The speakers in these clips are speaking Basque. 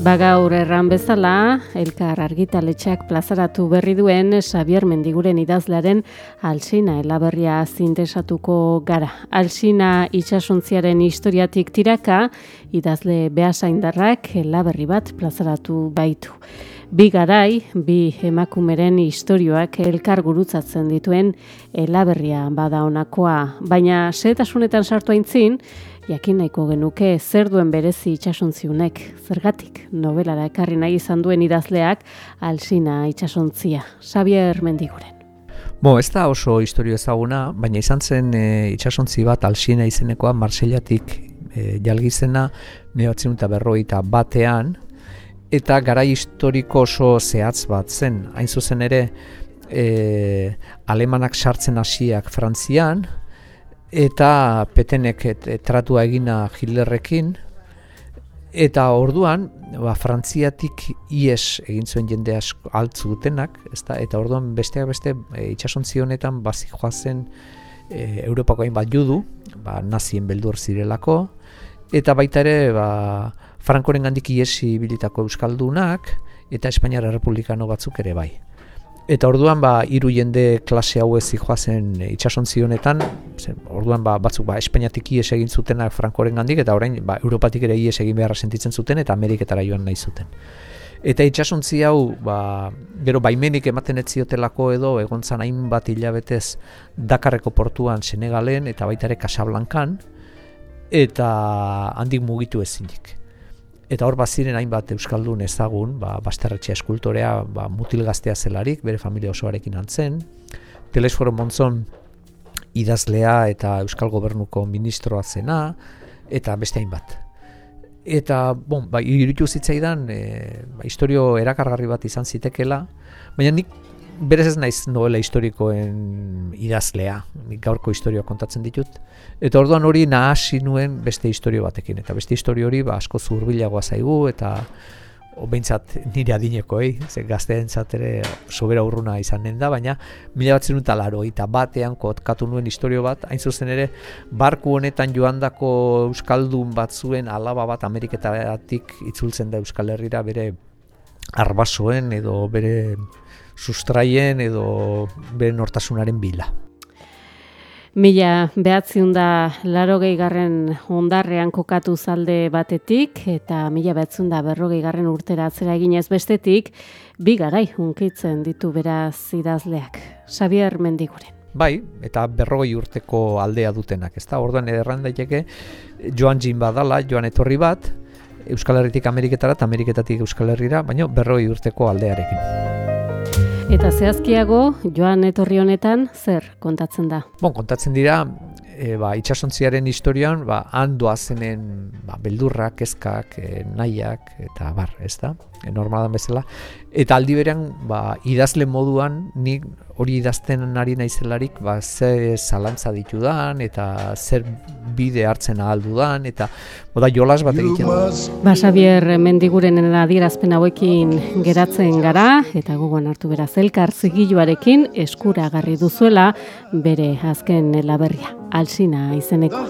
Bagaur erran bezala, elkar argitaletxeak plazaratu berri duen Xavier Mendiguren idazlearen Alsina elaberria zintesatuko gara. Alsina itxasuntziaren historiatik tiraka, idazle behasaindarrak elaberri bat plazaratu baitu. Bi garai, bi emakumeren istorioak elkar gurutzatzen dituen elaberria bada honakoa, baina setasunetan sartu aintzin, jakin nahiko genuke zer duen berezi itxasontziunek, zergatik novelara ekarri nahi izan duen idazleak alsina itxasontzia, Xavier Mendiguren. Bo, ez da oso historio ezaguna, baina izan zen e, itxasontzi bat alsina izenekoa Marseillatik e, jalgizena, mehatzen eta berroi eta batean, eta gara historiko oso zehatz bat zen, hain zuzen ere, e, alemanak sartzen hasiak Frantzian, eta petenek et, tratua egina Hitlerrekin. Eta orduan ba, Frantziatik ies egin zuen jende asko altzu dutenak ezta? eta orduan besteak beste e, itxasontzi honetan bazi joazen e, Europako hainbat judu ba, nazien beldur zirelako. Eta baita ere ba, Frankoren gandik iesi bilitako euskaldunak eta Espainiar Republikano batzuk ere bai. Eta orduan ba hiru jende klase hau ez zen itsasontzi honetan, orduan ba batzuk ba Espainiatik ies egin zutenak Frankoren gandik eta orain ba Europatik ere ies egin beharra sentitzen zuten eta Ameriketara joan nahi zuten. Eta itsasontzi hau ba gero baimenik ematen ez ziotelako edo egontzan hainbat hilabetez Dakarreko portuan Senegalen eta baita ere Casablancan eta handik mugitu ezinik. Eta hor baziren hainbat euskaldun ezagun, ba Basterretxe eskultorea, ba mutil gaztea zelarik, bere familia osoarekin antzen. Telesforo Montzon idazlea eta Euskal Gobernuko ministroa zena eta beste hainbat. Eta, bon, ba, irutu zitzaidan, e, ba, historio erakargarri bat izan zitekela, baina nik berez ez naiz novela historikoen idazlea, gaurko historioa kontatzen ditut. Eta orduan hori nahasi nuen beste historio batekin, eta beste historio hori ba, asko zurbilagoa zaigu, eta behintzat nire adineko, eh? ze gazteentzat ere sobera urruna izan da, baina mila bat zenun talaro, eta batean kotkatu nuen historio bat, hain zuzen ere, barku honetan joandako Euskaldun batzuen alaba bat Ameriketatik itzultzen da Euskal Herrira bere arbasoen edo bere sustraien edo bere nortasunaren bila. Mila behatziun da laro garren ondarrean kokatu zalde batetik eta mila behatziun da berrogei garren urtera atzera eginez bestetik, bi garai hunkitzen ditu beraz idazleak. Xavier Mendiguren. Bai, eta berrogei urteko aldea dutenak, ezta? Orduan erran daiteke joan jin badala, joan etorri bat, Euskal Herritik Ameriketara eta Ameriketatik Euskal Herrira, baina berrogei urteko aldearekin. Eta zehazkiago, joan etorri honetan, zer kontatzen da? Bon, kontatzen dira, e, ba, itxasontziaren historian, ba, handoa zenen ba, beldurrak, kezkak, e, nahiak, eta bar, ez da? E, normalan bezala. Eta aldi berean, ba, idazle moduan, nik hori idazten ari naizelarik, ba, ze zalantza ditudan, eta zer bide hartzen ahaldudan, eta boda jolas bat egiten du. Ba, Xavier, mendiguren adierazpen hauekin geratzen gara, eta gugoan hartu beraz elkar zigiluarekin eskuragarri duzuela bere azken laberria alsina izeneko.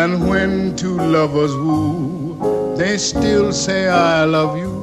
And when two lovers woo, they still say I love you.